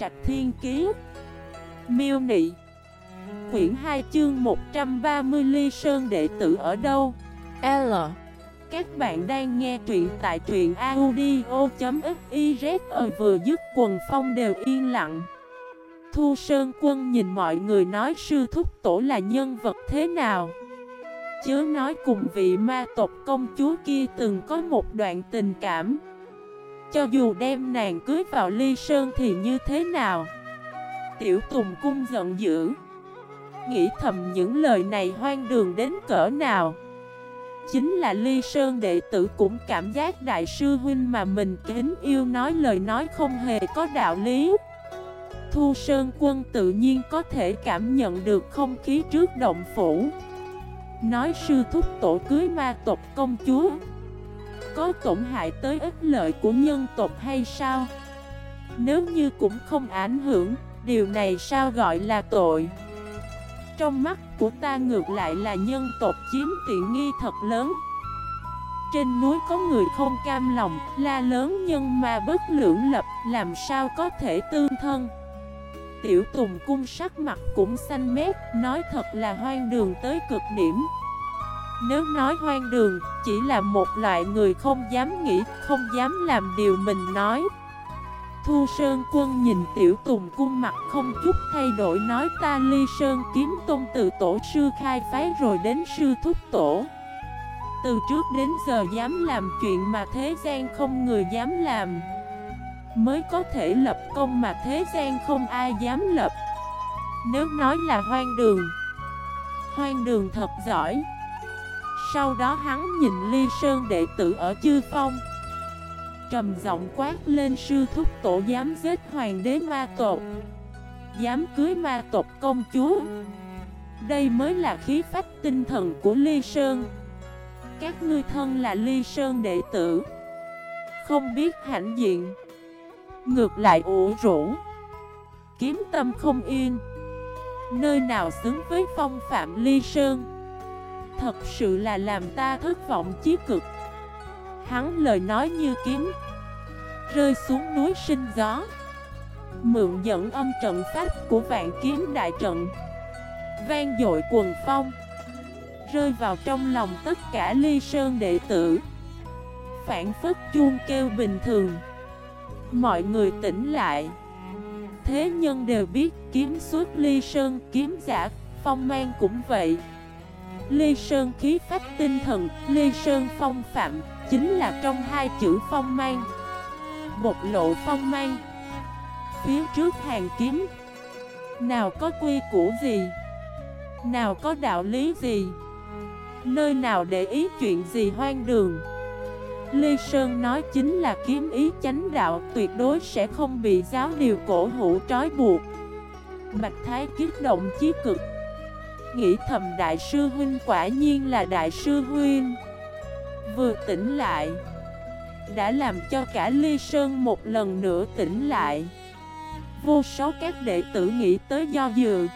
Trạch Thiên Kiế Miêu Nị. Quyển 2 chương 130 Ly Sơn đệ tử ở đâu? L. Các bạn đang nghe truyện tại truyện audio.xyz vừa dứt quần phong đều yên lặng. Thu Sơn Quân nhìn mọi người nói sư thúc tổ là nhân vật thế nào? Chớ nói cùng vị ma tộc công chúa kia từng có một đoạn tình cảm. Cho dù đem nàng cưới vào ly sơn thì như thế nào? Tiểu Tùng cung giận dữ, Nghĩ thầm những lời này hoang đường đến cỡ nào? Chính là ly sơn đệ tử cũng cảm giác đại sư huynh mà mình kính yêu nói lời nói không hề có đạo lý. Thu Sơn quân tự nhiên có thể cảm nhận được không khí trước động phủ. Nói sư thúc tổ cưới ma tộc công chúa có tổn hại tới ích lợi của nhân tộc hay sao? Nếu như cũng không ảnh hưởng, Điều này sao gọi là tội? Trong mắt của ta ngược lại là nhân tộc chiếm tiện nghi thật lớn Trên núi có người không cam lòng, La lớn nhân mà bất lưỡng lập, Làm sao có thể tương thân Tiểu Tùng cung sắc mặt cũng xanh mét, Nói thật là hoang đường tới cực điểm nếu nói hoang đường, Chỉ là một loại người không dám nghĩ, Không dám làm điều mình nói. Thu Sơn quân nhìn Tiểu Tùng cung mặt không chút thay đổi Nói, ta ly Sơn kiếm tôn từ tổ sư khai phái rồi đến sư thúc tổ. Từ trước đến giờ dám làm chuyện mà thế gian không người dám làm. Mới có thể lập công mà thế gian không ai dám lập. Nếu nói là hoang đường Hoang đường thật giỏi. Sau đó hắn nhìn ly sơn đệ tử ở chư phong. Trầm giọng quát lên, sư thúc tổ dám giết hoàng đế ma tộc, Dám cưới ma tộc công chúa. Đây mới là khí phách tinh thần của ly sơn. Các ngươi thân là ly sơn đệ tử, Không biết hãnh diện. Ngược lại ủ rũ, Kiếm tâm không yên, Nơi nào xứng với phong phạm ly sơn? Thật sự là làm ta thất vọng chí cực. Hắn lời nói như kiếm, Rơi xuống núi sinh gió. Mượn dẫn âm trận pháp của vạn kiếm đại trận, Vang dội quần phong, Rơi vào trong lòng tất cả ly sơn đệ tử. Phản phất chuông kêu bình thường. Mọi người tỉnh lại. Thế nhân đều biết kiếm suốt ly sơn kiếm giả, Phong mang cũng vậy. Lê sơn khí phách tinh thần, Lê sơn phong phạm, Chính là trong hai chữ phong mang. Bột lộ phong mang. Phía trước hàng kiếm. Nào có quy củ gì? Nào có đạo lý gì? Nơi nào để ý chuyện gì hoang đường? Lê Sơn nói chính là kiếm ý chánh đạo, Tuyệt đối sẽ không bị giáo điều cổ hữu trói buộc. Bạch Thái kích động chí cực. Nghĩ thầm đại sư huynh quả nhiên là đại sư huynh. Vừa tỉnh lại, Đã làm cho cả Ly Sơn một lần nữa tỉnh lại. Vô số các đệ tử nghĩ tới do dự,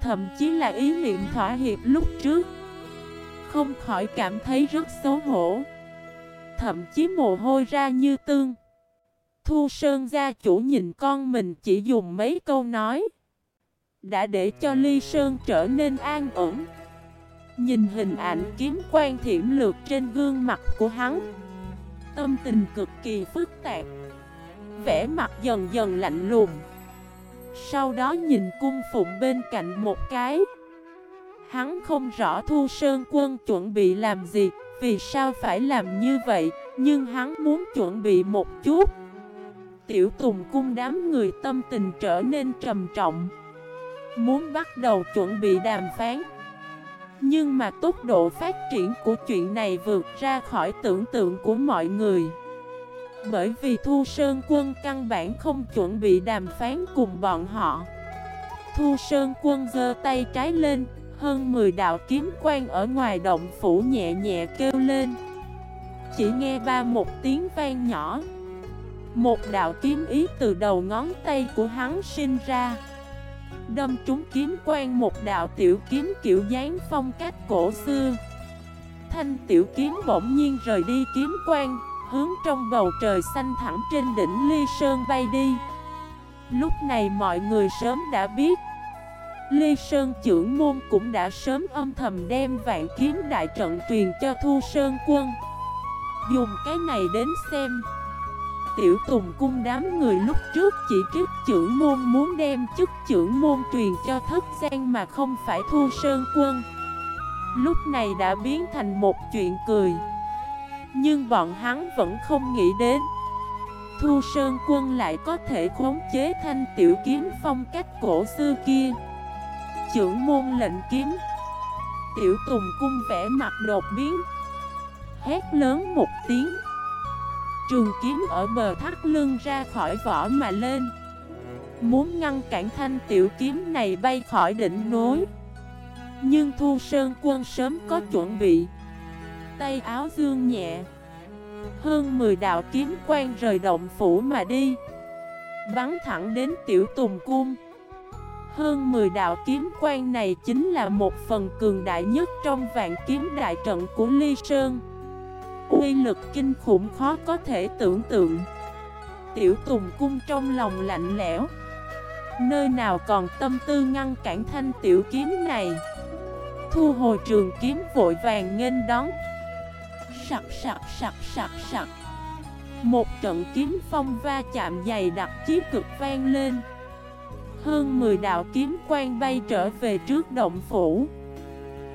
Thậm chí là ý niệm thỏa hiệp lúc trước, Không khỏi cảm thấy rất xấu hổ. Thậm chí mồ hôi ra như tương. Thu Sơn gia chủ nhìn con mình chỉ dùng mấy câu nói. Đã để cho Ly Sơn trở nên an ổn. Nhìn hình ảnh kiếm quan thiểm lược trên gương mặt của hắn, Tâm tình cực kỳ phức tạp. Vẽ mặt dần dần lạnh lùng. Sau đó nhìn cung phụng bên cạnh một cái. Hắn không rõ Thu Sơn quân chuẩn bị làm gì, Vì sao phải làm như vậy, Nhưng hắn muốn chuẩn bị một chút. Tiểu Tùng cung đám người tâm tình trở nên trầm trọng. Muốn bắt đầu chuẩn bị đàm phán. Nhưng mà tốc độ phát triển của chuyện này vượt ra khỏi tưởng tượng của mọi người. Bởi vì Thu Sơn quân căn bản không chuẩn bị đàm phán cùng bọn họ. Thu Sơn quân giơ tay trái lên, Hơn 10 đạo kiếm quang ở ngoài động phủ nhẹ nhẹ kêu lên. Chỉ nghe ba một tiếng vang nhỏ. Một đạo kiếm ý từ đầu ngón tay của hắn sinh ra. Đâm trúng kiếm quan một đạo tiểu kiếm kiểu dáng phong cách cổ xưa. Thanh tiểu kiếm bỗng nhiên rời đi kiếm quan, Hướng trong bầu trời xanh thẳng trên đỉnh ly sơn bay đi. Lúc này mọi người sớm đã biết, ly Sơn trưởng môn cũng đã sớm âm thầm đem vạn kiếm đại trận truyền cho Thu Sơn quân. Dùng cái này đến xem Tiểu Tùng cung đám người lúc trước chỉ trích trưởng môn muốn đem chức trưởng môn truyền cho thất gian mà không phải Thu Sơn quân. Lúc này đã biến thành một chuyện cười. Nhưng bọn hắn vẫn không nghĩ đến. Thu Sơn quân lại có thể khống chế thanh tiểu kiếm phong cách cổ xưa kia. Trưởng môn lệnh kiếm. Tiểu Tùng cung vẽ mặt đột biến. Hét lớn một tiếng. Trường kiếm ở bờ thắt lưng ra khỏi vỏ mà lên. Muốn ngăn cản thanh tiểu kiếm này bay khỏi đỉnh núi. Nhưng Thu Sơn quân sớm có chuẩn bị. Tay áo dương nhẹ. Hơn 10 đạo kiếm quang rời động phủ mà đi. Bắn thẳng đến tiểu tùng cung. Hơn 10 đạo kiếm quang này chính là một phần cường đại nhất trong vạn kiếm đại trận của Ly Sơn. Uy lực kinh khủng khó có thể tưởng tượng. Tiểu Tùng Cung trong lòng lạnh lẽo. Nơi nào còn tâm tư ngăn cản thanh tiểu kiếm này? Thu hồi trường kiếm vội vàng nghênh đón. Sặc sặc sặc sặc sặc. Một trận kiếm phong va chạm dày đặc chí cực vang lên. Hơn 10 đạo kiếm quang bay trở về trước động phủ.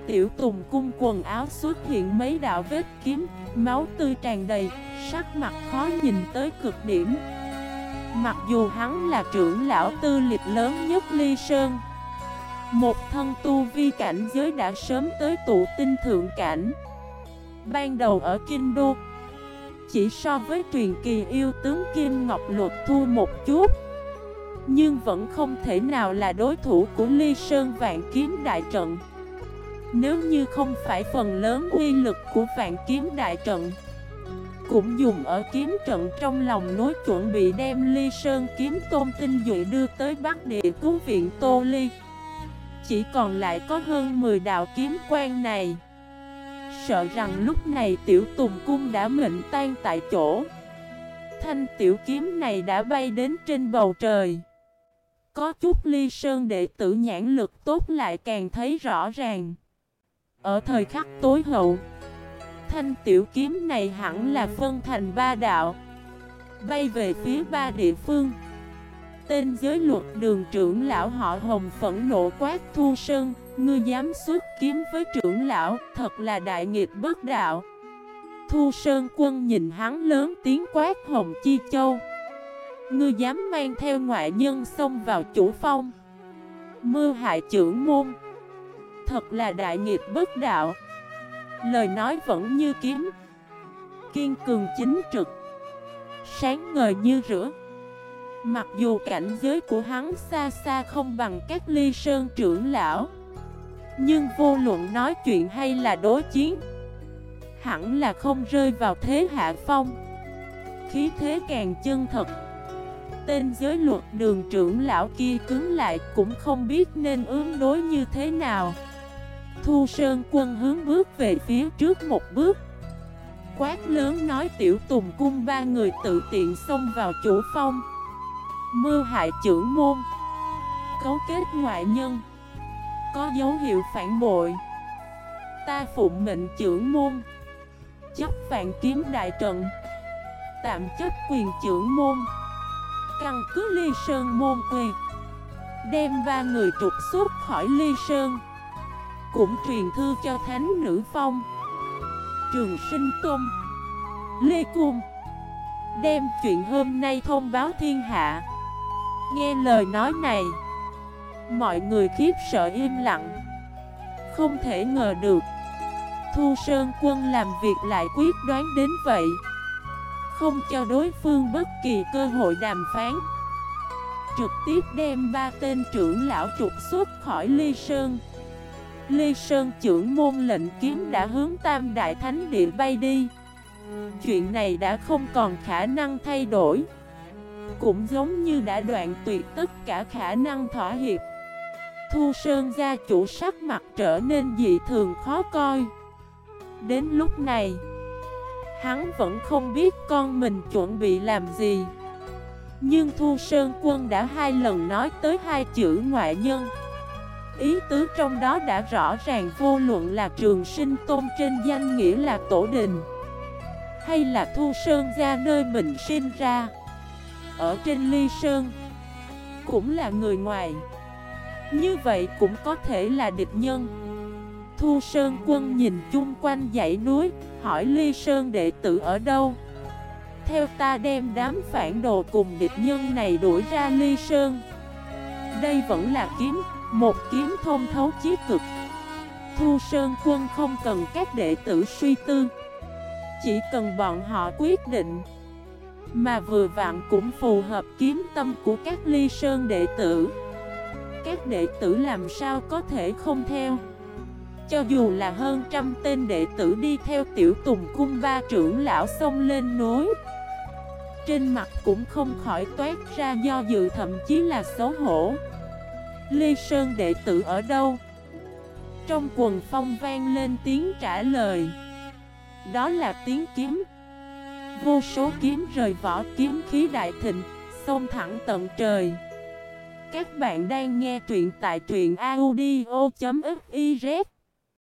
Tiểu Tùng cung quần áo xuất hiện mấy đạo vết kiếm Máu tươi tràn đầy, sắc mặt khó nhìn tới cực điểm. Mặc dù hắn là trưởng lão tư lịch lớn nhất Ly Sơn Một thân tu vi cảnh giới đã sớm tới tụ tinh thượng cảnh. Ban đầu ở Kinh Đô Chỉ so với truyền kỳ yêu tướng Kim Ngọc Luật Thu một chút Nhưng vẫn không thể nào là đối thủ của Ly Sơn Vạn Kiếm Đại Trận nếu như không phải phần lớn uy lực của vạn kiếm đại trận, Cũng dùng ở kiếm trận trong lòng nối chuẩn bị đem ly sơn kiếm tôn tinh dụy đưa tới Bắc Địa cứu viện Tô Ly. Chỉ còn lại có hơn 10 đạo kiếm quan này. Sợ rằng lúc này tiểu tùng cung đã mệnh tan tại chỗ. Thanh tiểu kiếm này đã bay đến trên bầu trời. Có chút ly sơn đệ tử nhãn lực tốt lại càng thấy rõ ràng ở thời khắc tối hậu, Thanh tiểu kiếm này hẳn là phân thành ba đạo. Bay về phía ba địa phương. Tên giới luật đường trưởng lão họ hồng phẫn nộ quát, thu sơn, Ngươi dám xuất kiếm với trưởng lão, Thật là đại nghịch bất đạo. Thu sơn quân nhìn hắn lớn tiếng quát, hồng chi châu, Ngươi dám mang theo ngoại nhân xông vào chủ phong. Mưa hại trưởng môn Thật là đại nghiệp bất đạo. Lời nói vẫn như kiếm Kiên cường chính trực. Sáng ngời như rửa. Mặc dù cảnh giới của hắn xa xa không bằng các ly sơn trưởng lão, Nhưng vô luận nói chuyện hay là đối chiến, Hẳn là không rơi vào thế hạ phong. Khí thế càng chân thật, Tên giới luật đường trưởng lão kia cứng lại cũng không biết nên ứng đối như thế nào. Thu Sơn quân hướng bước về phía trước một bước. Quát lớn nói tiểu tùng cung ba người tự tiện xông vào chủ phong. Mưa hại trưởng môn. Cấu kết ngoại nhân. Có dấu hiệu phản bội. Ta phụng mệnh trưởng môn. Chấp vạn kiếm đại trận. Tạm chấp quyền trưởng môn. Căn cứ ly sơn môn quy. Đem ba người trục xuất khỏi ly sơn cũng truyền thư cho thánh nữ phong. Trường sinh tôn, Lê Cung, Đem chuyện hôm nay thông báo thiên hạ. Nghe lời nói này, Mọi người khiếp sợ im lặng. Không thể ngờ được, Thu Sơn Quân làm việc lại quyết đoán đến vậy. Không cho đối phương bất kỳ cơ hội đàm phán. Trực tiếp đem ba tên trưởng lão trục xuất khỏi Ly Sơn. Lê Sơn trưởng môn lệnh kiếm đã hướng Tam Đại Thánh Địa bay đi. Chuyện này đã không còn khả năng thay đổi. Cũng giống như đã đoạn tuyệt tất cả khả năng thỏa hiệp. Thu Sơn gia chủ sắc mặt trở nên dị thường khó coi. Đến lúc này, Hắn vẫn không biết con mình chuẩn bị làm gì. Nhưng Thu Sơn Quân đã hai lần nói tới hai chữ ngoại nhân. Ý tứ trong đó đã rõ ràng, vô luận là trường sinh tôn trên danh nghĩa là tổ đình, Hay là Thu Sơn ra nơi mình sinh ra, Ở trên Ly Sơn, Cũng là người ngoài. Như vậy cũng có thể là địch nhân. Thu Sơn quân nhìn chung quanh dãy núi, Hỏi Ly Sơn đệ tử ở đâu? Theo ta đem đám phản đồ cùng địch nhân này đuổi ra Ly Sơn. Đây vẫn là kiếm một kiếm thông thấu chí cực. Thu Sơn quân không cần các đệ tử suy tư. Chỉ cần bọn họ quyết định. Mà vừa vặn cũng phù hợp kiếm tâm của các ly sơn đệ tử. Các đệ tử làm sao có thể không theo? Cho dù là hơn trăm tên đệ tử đi theo tiểu tùng cung ba trưởng lão xông lên núi. Trên mặt cũng không khỏi toát ra do dự, thậm chí là xấu hổ. Lê Sơn đệ tử ở đâu? Trong quần phong vang lên tiếng trả lời. Đó là tiếng kiếm. Vô số kiếm rời vỏ kiếm khí đại thịnh, Xông thẳng tận trời. Các bạn đang nghe truyện tại truyện audio.fif